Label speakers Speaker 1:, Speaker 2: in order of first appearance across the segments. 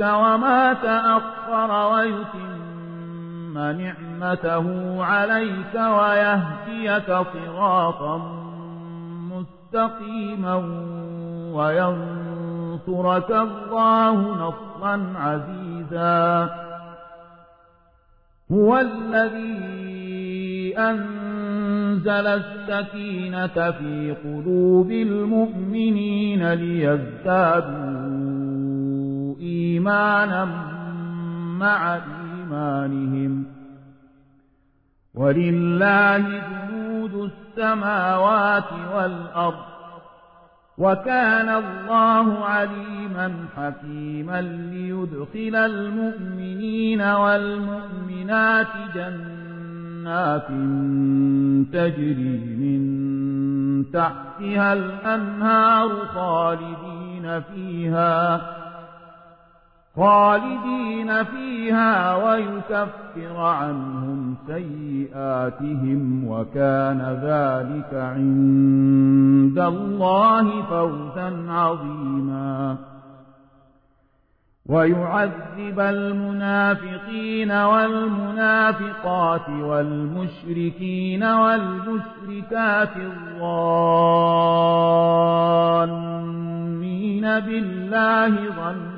Speaker 1: وما تأخر ويتم نعمته عليك ويهديك صراطا مستقيما وينصرك الله نصرا عزيزا. هو الذي أنزل السكينة في قلوب المؤمنين ليزدادوا إيمانا مع إيمانهم. ولله جنود السماوات والأرض. وكان الله عليما حكيما ليدخل المؤمنين والمؤمنات جنات تجري من تحتها الأنهار خالدين فيها. خالدين فيها ويكفر عنهم سيئاتهم وكان ذلك عند الله فوزا عظيما. ويعذب المنافقين والمنافقات والمشركين والمشركات الظانين بالله ظن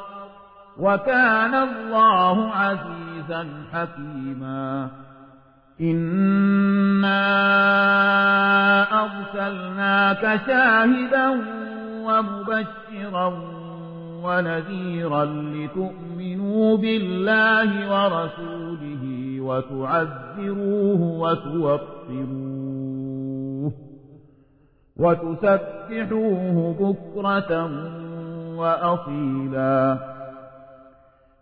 Speaker 1: وكان الله عزيزا حكيما. إنا أرسلناك شاهدا ومبشرا ونذيرا لتؤمنوا بالله ورسوله وتعذروه وتوقروه وتسبحوه بكرة وأصيلا.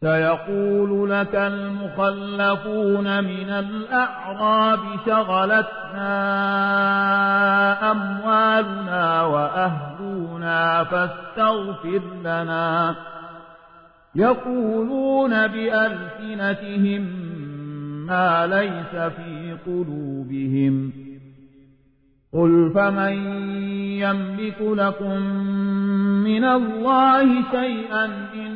Speaker 1: سيقول لك المخلفون من الأعراب شغلتنا أموالنا وأهلنا فاستغفر لنا. يقولون بألسنتهم ما ليس في قلوبهم. قل فمن يملك لكم من الله شيئا إن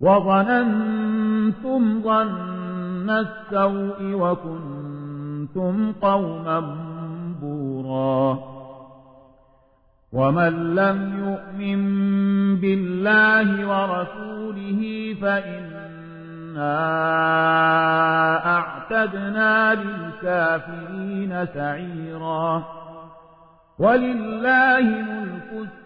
Speaker 1: وظننتم ظن السوء وكنتم قوما بورا. ومن لم يؤمن بالله ورسوله فإنا أعتدنا للكافرين سعيرا. ولله ملك السماوات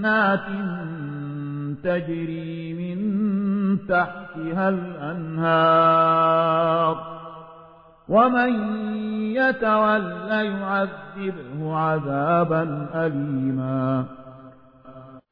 Speaker 1: جنات تجري من تحتها الأنهار. ومن يتول يعذبه عذابا أليما.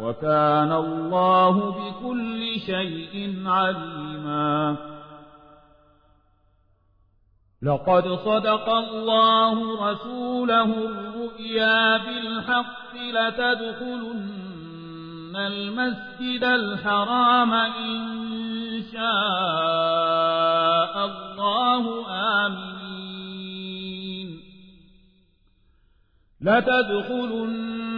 Speaker 1: وكان الله بكل شيء عليما. لقد صدق الله رسوله الرؤيا بالحق لتدخلن المسجد الحرام إن شاء الله آمين لتدخلن